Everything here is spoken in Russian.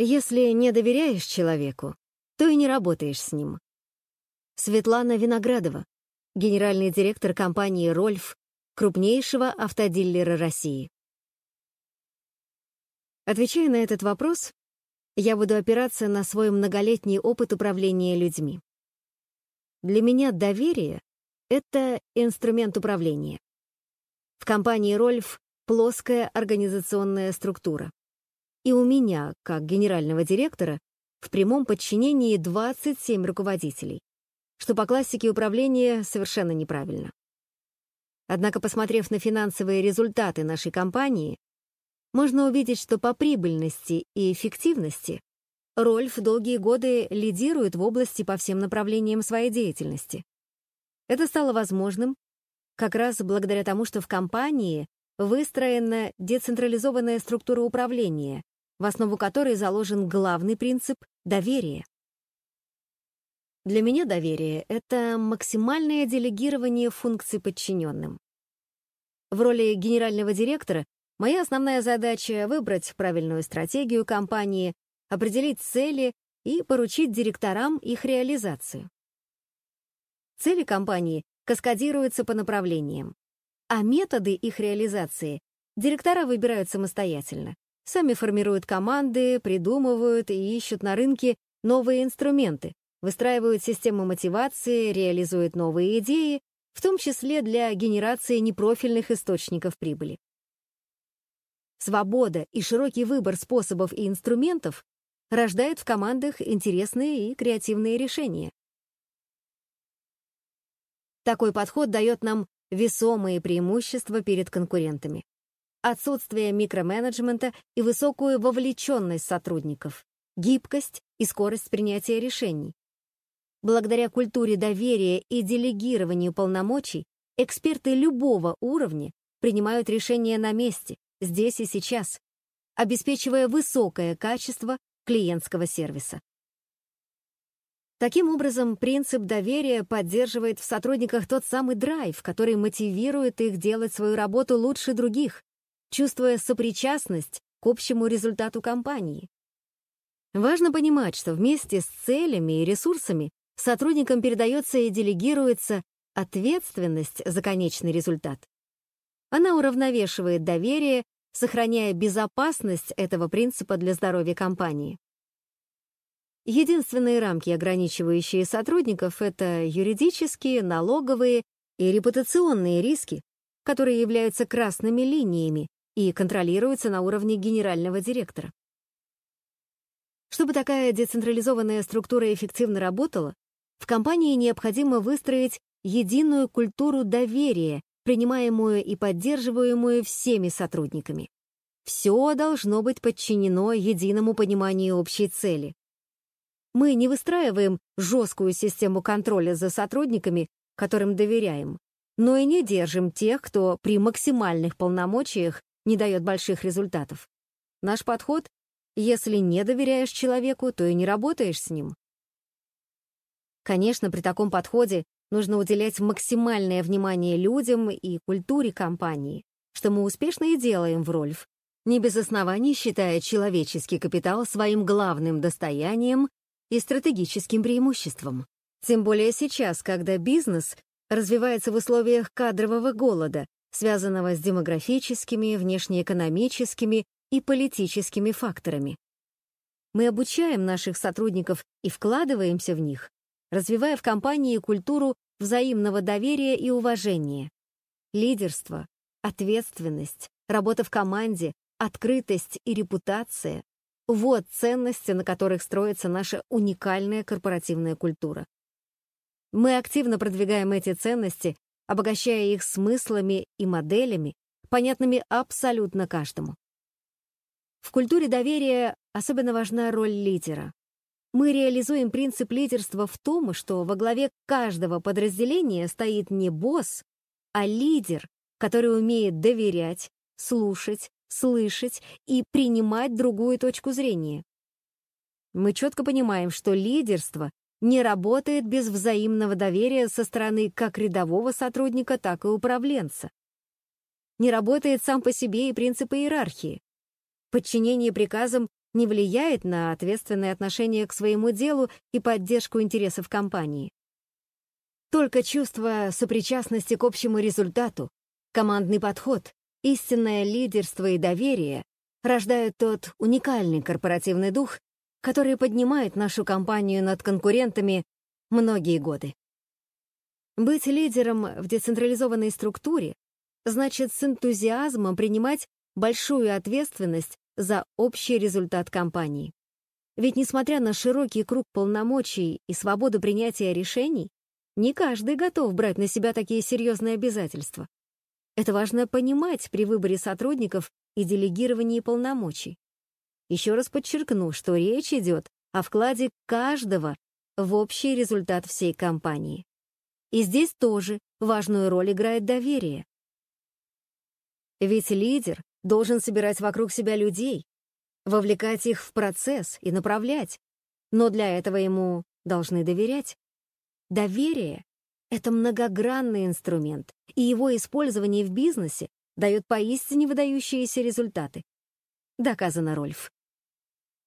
Если не доверяешь человеку, то и не работаешь с ним. Светлана Виноградова, генеральный директор компании «Рольф», крупнейшего автодиллера России. Отвечая на этот вопрос, я буду опираться на свой многолетний опыт управления людьми. Для меня доверие — это инструмент управления. В компании «Рольф» плоская организационная структура. И у меня, как генерального директора, в прямом подчинении 27 руководителей, что по классике управления совершенно неправильно. Однако, посмотрев на финансовые результаты нашей компании, можно увидеть, что по прибыльности и эффективности Рольф долгие годы лидирует в области по всем направлениям своей деятельности. Это стало возможным как раз благодаря тому, что в компании выстроена децентрализованная структура управления, в основу которой заложен главный принцип доверия. Для меня доверие — это максимальное делегирование функций подчиненным. В роли генерального директора моя основная задача — выбрать правильную стратегию компании, определить цели и поручить директорам их реализацию. Цели компании каскадируются по направлениям, а методы их реализации директора выбирают самостоятельно, сами формируют команды, придумывают и ищут на рынке новые инструменты, выстраивают систему мотивации, реализуют новые идеи, в том числе для генерации непрофильных источников прибыли. Свобода и широкий выбор способов и инструментов рождают в командах интересные и креативные решения. Такой подход дает нам весомые преимущества перед конкурентами. Отсутствие микроменеджмента и высокую вовлеченность сотрудников, гибкость и скорость принятия решений. Благодаря культуре доверия и делегированию полномочий эксперты любого уровня принимают решения на месте, здесь и сейчас, обеспечивая высокое качество клиентского сервиса. Таким образом, принцип доверия поддерживает в сотрудниках тот самый драйв, который мотивирует их делать свою работу лучше других, чувствуя сопричастность к общему результату компании. Важно понимать, что вместе с целями и ресурсами сотрудникам передается и делегируется ответственность за конечный результат. Она уравновешивает доверие, сохраняя безопасность этого принципа для здоровья компании. Единственные рамки, ограничивающие сотрудников, это юридические, налоговые и репутационные риски, которые являются красными линиями и контролируются на уровне генерального директора. Чтобы такая децентрализованная структура эффективно работала, в компании необходимо выстроить единую культуру доверия, принимаемую и поддерживаемую всеми сотрудниками. Все должно быть подчинено единому пониманию общей цели. Мы не выстраиваем жесткую систему контроля за сотрудниками, которым доверяем, но и не держим тех, кто при максимальных полномочиях не дает больших результатов. Наш подход — если не доверяешь человеку, то и не работаешь с ним. Конечно, при таком подходе нужно уделять максимальное внимание людям и культуре компании, что мы успешно и делаем в Рольф, не без оснований считая человеческий капитал своим главным достоянием и стратегическим преимуществом. Тем более сейчас, когда бизнес развивается в условиях кадрового голода, связанного с демографическими, внешнеэкономическими и политическими факторами. Мы обучаем наших сотрудников и вкладываемся в них, развивая в компании культуру взаимного доверия и уважения. Лидерство, ответственность, работа в команде, открытость и репутация вот ценности, на которых строится наша уникальная корпоративная культура. Мы активно продвигаем эти ценности, обогащая их смыслами и моделями, понятными абсолютно каждому. В культуре доверия особенно важна роль лидера. Мы реализуем принцип лидерства в том, что во главе каждого подразделения стоит не босс, а лидер, который умеет доверять, слушать, слышать и принимать другую точку зрения. Мы четко понимаем, что лидерство не работает без взаимного доверия со стороны как рядового сотрудника, так и управленца. Не работает сам по себе и принцип иерархии. Подчинение приказам не влияет на ответственное отношение к своему делу и поддержку интересов компании. Только чувство сопричастности к общему результату, командный подход, истинное лидерство и доверие рождают тот уникальный корпоративный дух, который поднимает нашу компанию над конкурентами многие годы. Быть лидером в децентрализованной структуре значит с энтузиазмом принимать большую ответственность за общий результат компании. Ведь несмотря на широкий круг полномочий и свободу принятия решений, не каждый готов брать на себя такие серьезные обязательства. Это важно понимать при выборе сотрудников и делегировании полномочий. Еще раз подчеркну, что речь идет о вкладе каждого в общий результат всей компании. И здесь тоже важную роль играет доверие. Ведь лидер должен собирать вокруг себя людей, вовлекать их в процесс и направлять, но для этого ему должны доверять. Доверие — это многогранный инструмент, и его использование в бизнесе дает поистине выдающиеся результаты. Доказано, Рольф.